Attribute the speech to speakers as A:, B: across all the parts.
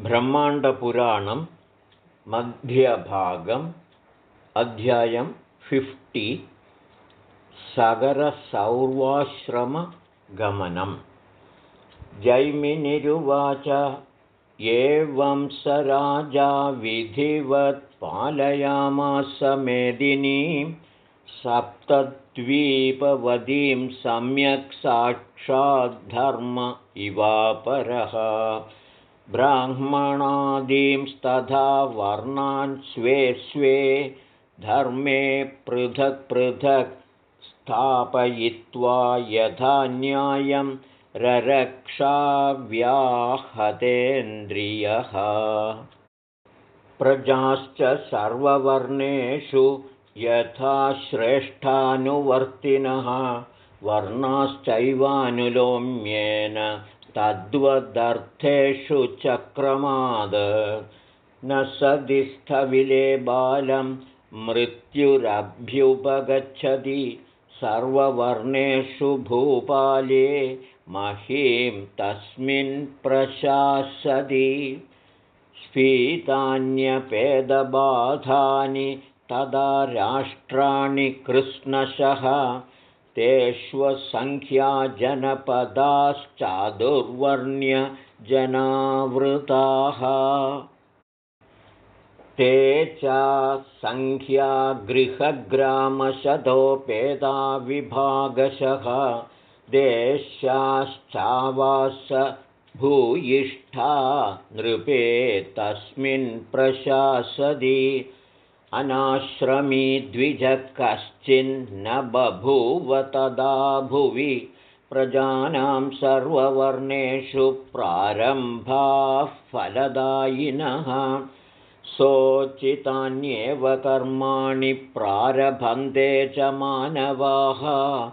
A: ब्रह्माण्डपुराणं मध्यभागम् अध्यायं फिफ्टि सगरसौर्वाश्रमगमनं। जैमिनिरुवाच एवं स राजा विधिवत् पालयामास मेदिनीं सप्तद्वीपवतीं सम्यक् साक्षाद्धर्म इवापरः ब्राह्मणादींस्तथा वर्णान् स्वे स्वे धर्मे पृथक् पृथक् स्थापयित्वा यथा न्यायं ररक्षाव्याहतेन्द्रियः। प्रजाश्च सर्ववर्णेषु यथा श्रेष्ठानुवर्तिनः वर्णाश्चैवानुलोम्येन तद्वदर्थेषु चक्रमाद। न सदिस्थविले बालं मृत्युरभ्युपगच्छति सर्ववर्णेषु भूपाले महीं तस्मिन् प्रशासति स्फीतान्यपेदबाधानि तदा राष्ट्राणि कृष्णशः तेष्वसङ्ख्याजनपदाश्चादुर्वर्ण्यजनावृताः ते च सङ्ख्यागृहग्रामशतोपेदा विभागशः देशाश्चावास भूयिष्ठा नृपे तस्मिन् प्रशासति अनाश्रमी द्विजः कश्चिन्न बभूव तदा भुवि। प्रजानां सर्ववर्णेषु प्रारम्भाः फलदायिनः। सोचितान्येव कर्माणि प्रारभन्ते च मानवाः।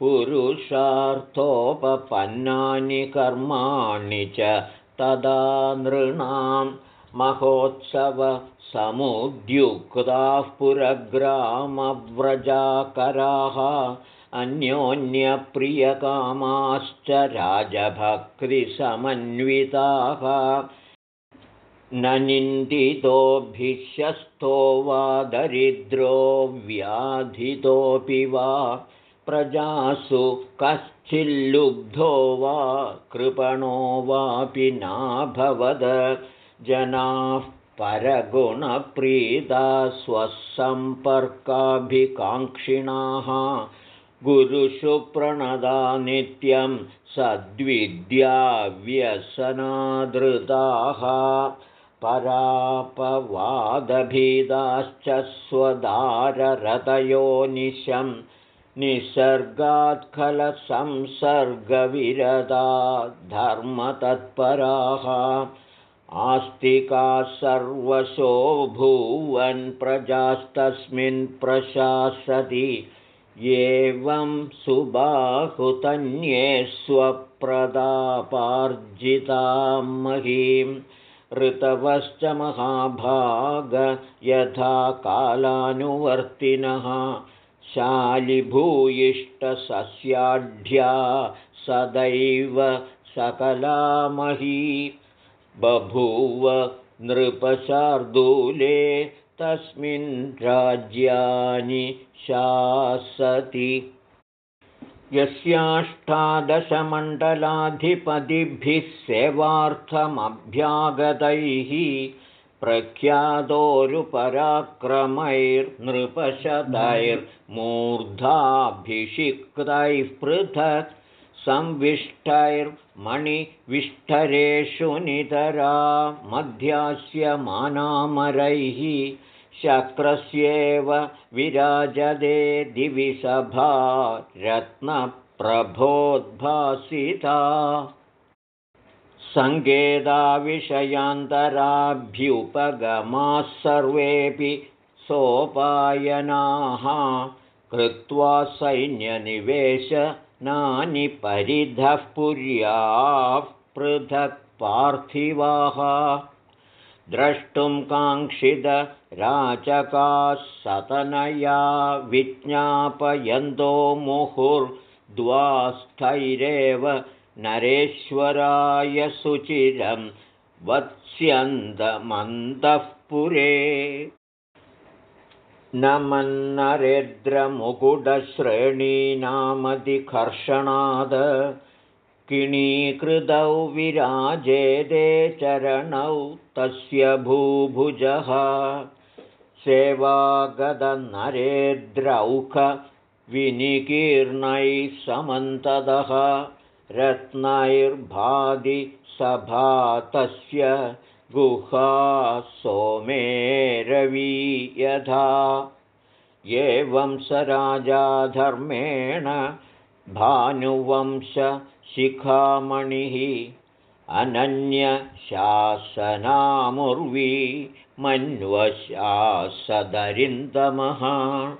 A: पुरुषार्थोपपन्नानि कर्माणि च तदा नृणां महोत्सवसमुद्युक्ताः पुरग्रामव्रजाकराः अन्योन्यप्रियकामाश्च राजभक्तिसमन्विताः। न निन्दितोऽभिशस्तो वा दरिद्रो व्याधितोऽपि वा प्रजासु कश्चिल्लुब्धो वा कृपणो वापि नाभवद जनाः परगुणप्रीता स्वसम्पर्काभिकाङ्क्षिणाः। गुरुषु प्रणदा नित्यं सद्विद्याव्यसनादृताः। परापवादभीदाश्च स्वदाररतयो निशं निसर्गात्खलसंसर्गविरदा धर्मतत्पराः आस्तिकाः सर्वशो भूवन् प्रजास्तस्मिन् प्रशासति एवं सुबाहुतन्ये स्वप्रदापार्जितां महीं। ऋतवश्च महाभाग यथा कालानुवर्तिनः शालिभूयिष्ठसस्याढ्या सदैव सकलामही बभूव नृपशार्दूले तस्मिन् राज्यानि शासति। यस्याष्टादशमण्डलाधिपतिभिः सेवार्थमभ्यागतैः प्रख्यातोरुपराक्रमैर्नृपशतैर्मूर्धाभिषिक्तैः पृथक् संविष्टैर्मणिविष्ठरेषु नितरा मध्यास्यमानामरैः शक्रस्येव विराजदे दिविसभा रत्नप्रभोद्भासिता। सङ्केताविषयान्तराभ्युपगमाः सर्वेऽपि सोपायनाः। कृत्वा सैन्यनिवेशनानि परिधः पुर्याः पृथक् पार्थिवाः। द्रष्टुं काङ्क्षितराचकाः सतनया विज्ञापयन्तो मुहुर्द्वास्थैरेव नरेश्वराय सुचिरं वत्स्यन्दमन्तःपुरे न मन्नरेद्रमुकुटश्रेणीनामधिकर्षणाद् किणीकृतौ विराजेदे चरणौ तस्य भूभुजः। सेवागतनरेद्रौखविनिकीर्णैः समन्तदः रत्नैर्भादि सभा तस्य गुहा सोमेरवी यथा। एवं स राजा धर्मेण अनन्यशासनामुर्वी मन्वशासदरिन्दमः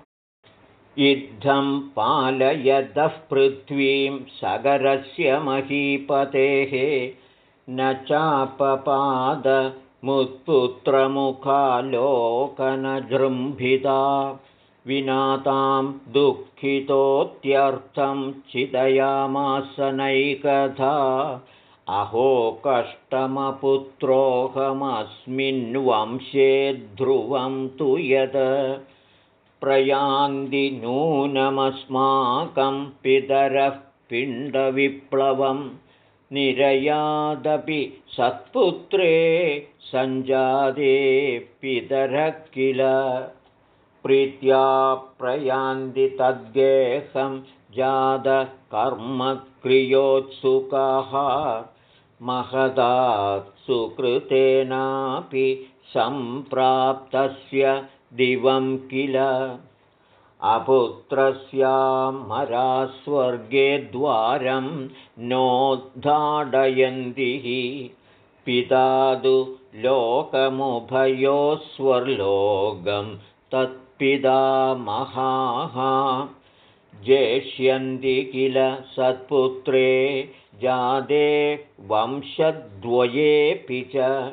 A: इद्धं पालयतः पृथ्वीं सगरस्य महीपतेः न चापपादमुत्पुत्रमुखालोकनजृम्भिता विना तां दुःखितोत्यर्थं चिदयामासनैकथा अहो कष्टमपुत्रोऽहमस्मिन् वंशे ध्रुवं तु यत् प्रयान्ति नूनमस्माकं पितरः पिण्डविप्लवं निरयादपि सत्पुत्रे सञ्जाते पितरः किल प्रीत्या प्रयान्ति तद्गेहं जातकर्मक्रियोत्सुकाः सुकृतेनापि सम्प्राप्तस्य दिवं किल अपुत्रस्यामरास्वर्गे द्वारं नोद्धाडयन्तिः पिता तु लोकमुभयोस्वर्लोकं तत्पिता महाः। जेष्यन्ति किल सत्पुत्रे जादे वंशद्वयेऽपि च।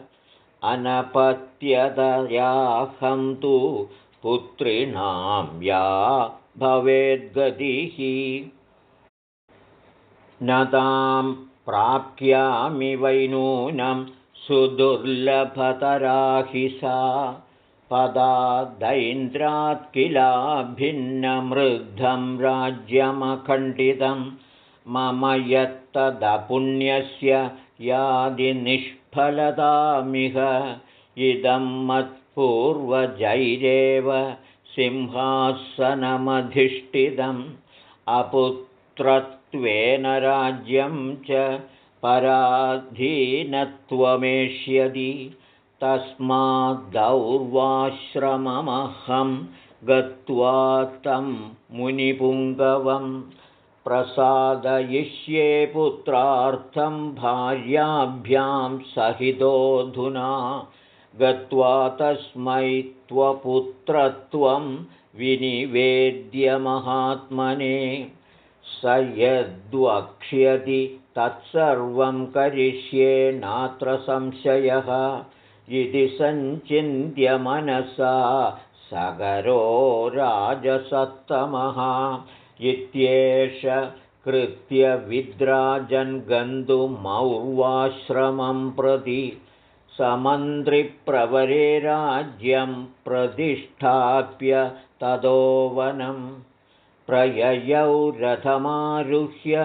A: अनपत्यतयाहं तु पुत्रिणां या भवेद्गतिः। न तां प्राप्यामि वैनूनं सुदुर्लभतराहि सा। पदादैन्द्रात् किला भिन्नमृद्धं राज्यमखण्डितं। मम यत्तदपुण्यस्य यादिनिष्फलतामिह इदं मत्पूर्वजैरेव सिंहासनमधिष्ठितम् अपुत्रत्वेन राज्यं च पराधीनत्वमेष्यति। तस्माद्दौर्वाश्रममहं गत्वा तं मुनिपुङ्गवं प्रसादयिष्ये पुत्रार्थं भार्याभ्यां सहितोऽधुना गत्वा तस्मै त्वपुत्रत्वं विनिवेद्यमहात्मने स यद्वक्ष्यति तत्सर्वं करिष्ये नात्र संशयः। इति सञ्चिन्त्यमनसा सगरो राजसत्तमः। इत्येष कृत्यविद्राजन् गन्तुमौर्वाश्रमं प्रति समन्त्रिप्रवरे राज्यं प्रतिष्ठाप्य तदोवनं प्रययौ रथमारुह्य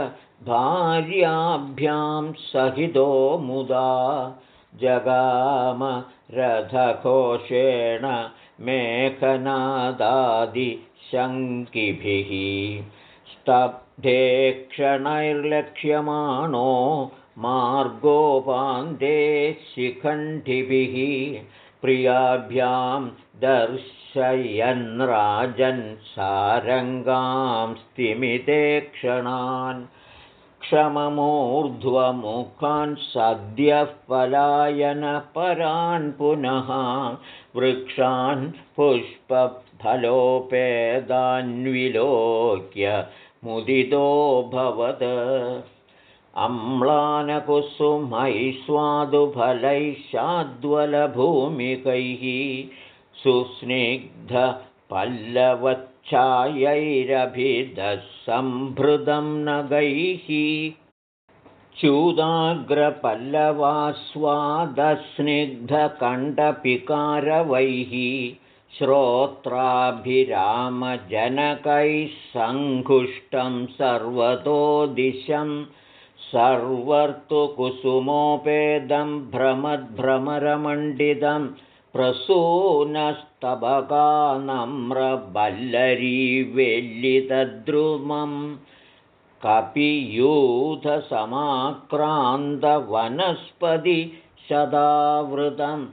A: भार्याभ्यां सहितो मुदा जगाम रथकोशेण मेघनादादिशङ्किभिः स्तब्धे क्षणैर्लक्ष्यमाणो मार्गोपान्ते शिखण्डिभिः प्रियाभ्यां दर्शयन् राजन् सारङ्गां स्तिमिते क्षणान् क्षममूर्ध्वमुखान् सद्यः पलायनपरान् पुनः वृक्षान् पुष्पफलोपेदान्विलोक्य मुदितोऽभवत् अम्लानकुसुमैः स्वादुफलैः शाद्वलभूमिकैः सुस्निग्धपल्लवत् छायैरभिदः सम्भृतं नगैः च्यूदाग्रपल्लवास्वादस्निग्धकण्डपिकारवैः श्रोत्राभिरामजनकैः सङ्घुष्टं सर्वतो दिशं सर्वर्तुकुसुमोपेदं भ्रमद्भ्रमरमण्डितं प्रसूनस्तबकानम्रबल्लरीवेल्लितद्रुमम् कपियूथसमाक्रान्तवनस्पति शदावृतम्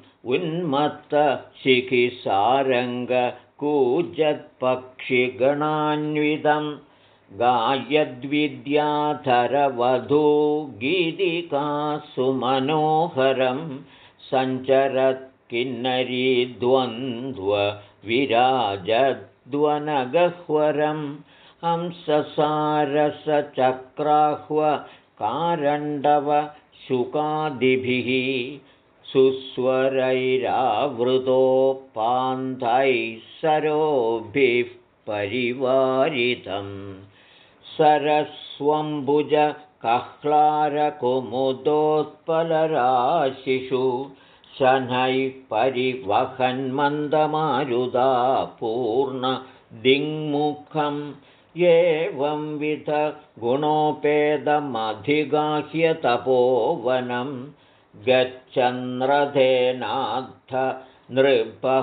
A: उन्मत्तशिखिसारङ्गकूजत्पक्षिगणान्वितं गीतिका सुमनोहरं सञ्चरत् किन्नरीद्वन्द्वविराजद्वनगह्वरम् हंससारसचक्राह्वकारण्डव शुकादिभिः सुस्वरैरावृतोपान्धैः सरोभिः परिवारितं सरस्वम्बुजकह्लारकुमुदोत्पलराशिषु शनैः परिवहन्मन्दमारुदा पूर्णदिङ्मुखम् एवंविध गुणोपेदमधिगाह्य तपोवनं गच्छन्रथेनाथ नृपः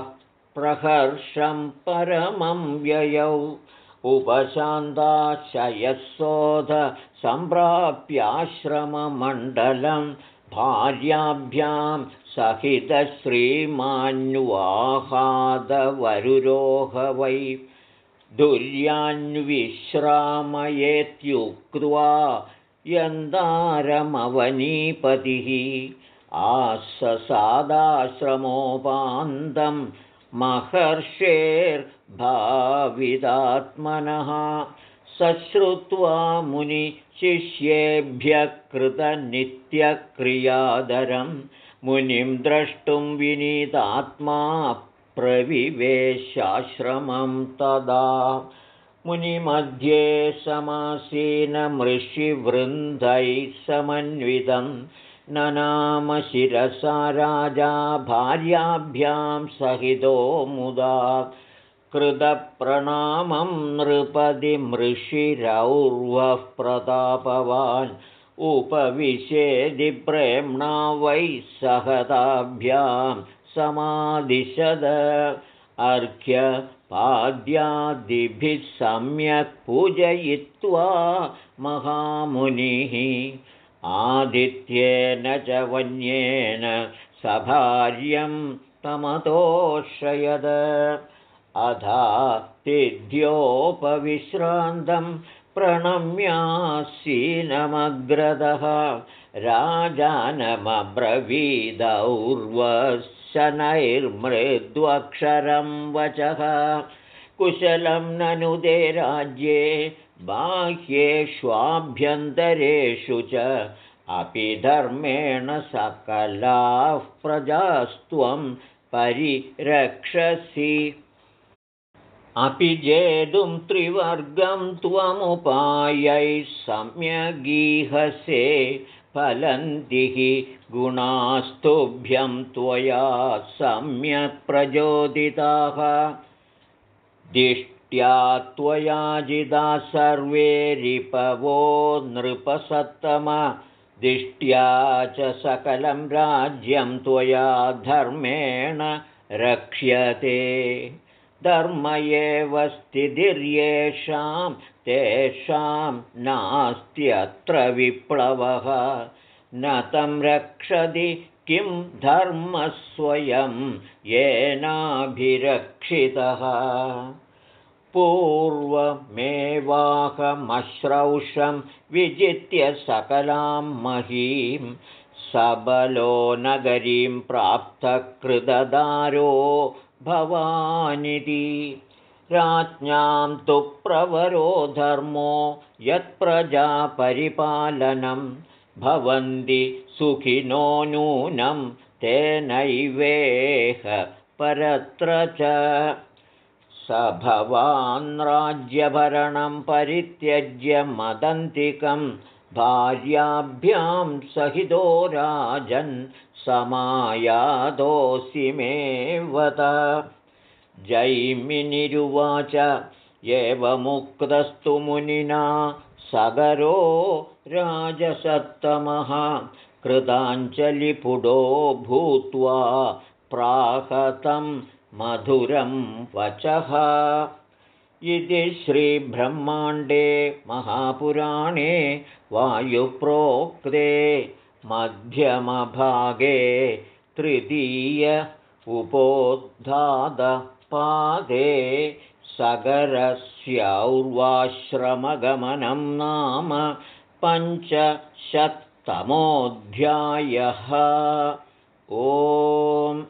A: प्रहर्षं परमं व्ययौ उपशान्ताशयशोध सम्प्राप्याश्रममण्डलं भार्याभ्यां सहितश्रीमान्वाहादवरुरोह वै दुर्यान्विश्रामयेत्युक्त्वा यन्दारमवनीपतिः आससादाश्रमोपान्तं महर्षेर्भाविदात्मनः सश्रुत्वा मुनिशिष्येभ्यः कृतनित्यक्रियादरं मुनिं द्रष्टुं विनीतात्मा प्रविवेशाश्रमं तदा। मुनिमध्ये समासीनमृषिवृन्दैः समन्वितं ननामशिरसा राजा भार्याभ्यां सहितो मुदा कृतप्रणामं नृपतिमृषिरौर्वः प्रतापवान् उपविशेदिप्रेम्णा वै सहताभ्यां समादिशद अर्घ्यपाद्यादिभिः सम्यक् पूजयित्वा महामुनिः आदित्येन च वन्येन सभार्यं तमतोषयद। अधा तिथ्योपविश्रान्तं प्रणम्यासीनमग्रदः राजानमब्रवीदौर्वस् शनैर्मृद्वक्षरं वचः कुशलं ननु ते राज्ये बाह्येष्वाभ्यन्तरेषु च। अपि धर्मेण सकलाः प्रजास्त्वं परिरक्षसि। अपि जेतुं त्रिवर्गं त्वमुपायैः सम्यगीहसे फलन्तिः गुणास्तुभ्यं त्वया सम्यक् प्रचोदिताः दिष्ट्या त्वयाजिदा सर्वे रिपवो नृपसत्तम। दिष्ट्या च सकलं राज्यं त्वया धर्मेण रक्ष्यते। धर्म एव स्थितिर्येषां तेषां नास्त्यत्र विप्लवः। न तं रक्षति किं धर्मस्वयं येनाभिरक्षितः? पूर्वमेवाहमश्रौषं विजित्य सकलां महीं सबलो नगरीं प्राप्तकृददारो भवानिति। राज्ञां तु प्रवरो धर्मो यत्प्रजापरिपालनं भवन्ति सुखिनो नूनं तेनैवेह परत्र च। स भवान् राज्यभरणं परित्यज्य मदन्तिकं भार्याभ्यां सहितो राजन् समायादोऽसि मे वद जैमिनिरुवाच एवमुक्तस्तु मुनिना सगरो राजसत्तमः। कृताञ्जलिपुडो भूत्वा प्राहतं मधुरं वचः। इति श्रीब्रह्माण्डे महापुराणे वायुप्रोक्ते मध्यमभागे तृतीय उपोद्धादपादे सगरस्यौर्वाश्रमगमनं नाम पञ्चशत्तमोऽध्यायः। ओम्